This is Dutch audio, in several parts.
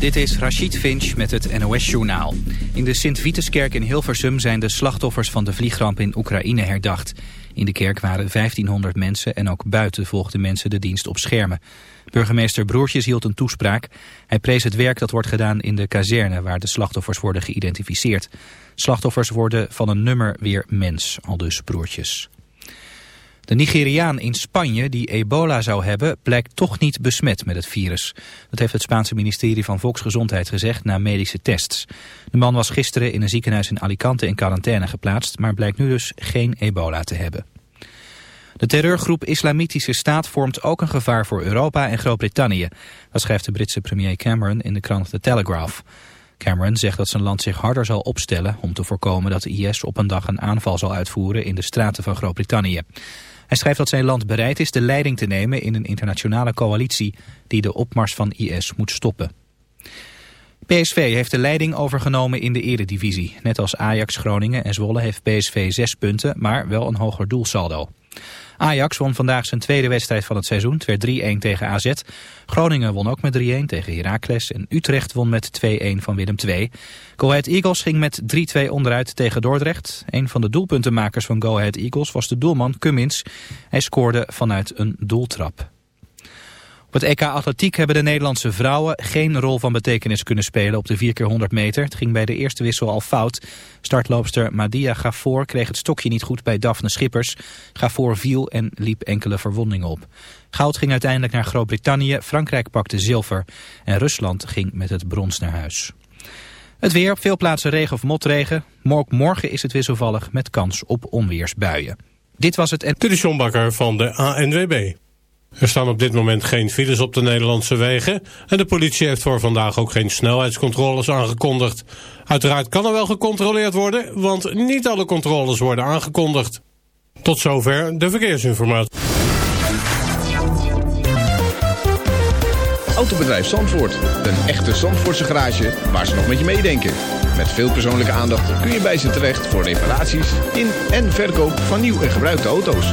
Dit is Rachid Finch met het NOS-journaal. In de Sint-Vituskerk in Hilversum zijn de slachtoffers van de vliegramp in Oekraïne herdacht. In de kerk waren 1500 mensen en ook buiten volgden mensen de dienst op schermen. Burgemeester Broertjes hield een toespraak. Hij prees het werk dat wordt gedaan in de kazerne waar de slachtoffers worden geïdentificeerd. Slachtoffers worden van een nummer weer mens, al dus Broertjes. De Nigeriaan in Spanje die ebola zou hebben blijkt toch niet besmet met het virus. Dat heeft het Spaanse ministerie van Volksgezondheid gezegd na medische tests. De man was gisteren in een ziekenhuis in Alicante in quarantaine geplaatst, maar blijkt nu dus geen ebola te hebben. De terreurgroep Islamitische Staat vormt ook een gevaar voor Europa en Groot-Brittannië. Dat schrijft de Britse premier Cameron in de krant The Telegraph. Cameron zegt dat zijn land zich harder zal opstellen om te voorkomen dat de IS op een dag een aanval zal uitvoeren in de straten van Groot-Brittannië. Hij schrijft dat zijn land bereid is de leiding te nemen in een internationale coalitie die de opmars van IS moet stoppen. PSV heeft de leiding overgenomen in de eredivisie. Net als Ajax, Groningen en Zwolle heeft PSV zes punten, maar wel een hoger doelsaldo. Ajax won vandaag zijn tweede wedstrijd van het seizoen. Het werd 3-1 tegen AZ. Groningen won ook met 3-1 tegen Heracles. En Utrecht won met 2-1 van Willem II. Go Ahead Eagles ging met 3-2 onderuit tegen Dordrecht. Een van de doelpuntenmakers van Go Ahead Eagles was de doelman Cummins. Hij scoorde vanuit een doeltrap. Op het EK Atletiek hebben de Nederlandse vrouwen geen rol van betekenis kunnen spelen op de 4x100 meter. Het ging bij de eerste wissel al fout. Startloopster Madia Gafoor kreeg het stokje niet goed bij Daphne Schippers. Gafoor viel en liep enkele verwondingen op. Goud ging uiteindelijk naar Groot-Brittannië, Frankrijk pakte zilver en Rusland ging met het brons naar huis. Het weer, op veel plaatsen regen of motregen. Morgen is het wisselvallig met kans op onweersbuien. Dit was het... En... De van de ANWB. Er staan op dit moment geen files op de Nederlandse wegen en de politie heeft voor vandaag ook geen snelheidscontroles aangekondigd. Uiteraard kan er wel gecontroleerd worden, want niet alle controles worden aangekondigd. Tot zover de verkeersinformatie. Autobedrijf Zandvoort, een echte Zandvoortse garage waar ze nog met je meedenken. Met veel persoonlijke aandacht kun je bij ze terecht voor reparaties in en verkoop van nieuw en gebruikte auto's.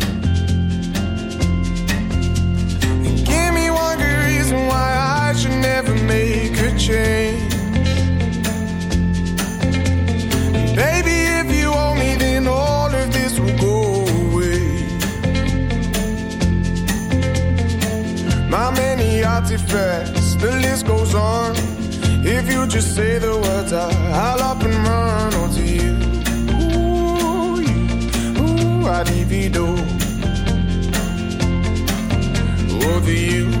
Never make a change. Baby, if you owe me, then all of this will go away. My many artifacts, the list goes on. If you just say the words, I'll up and run onto you. Ooh, you, ooh, I'd divido. Over you, ooh,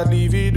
I leave it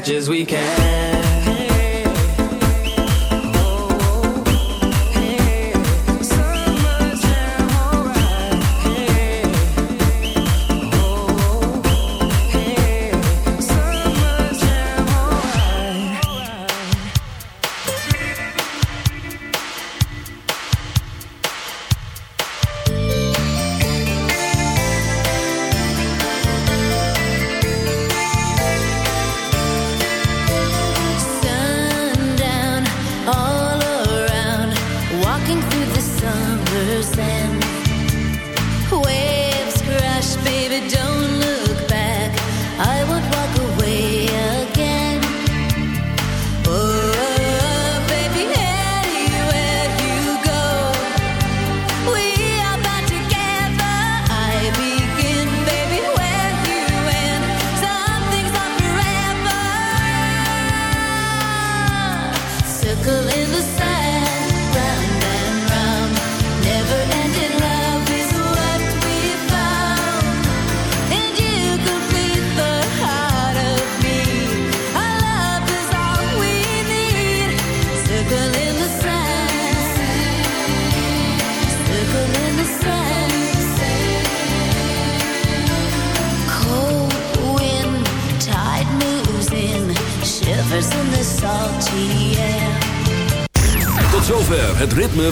much as we can.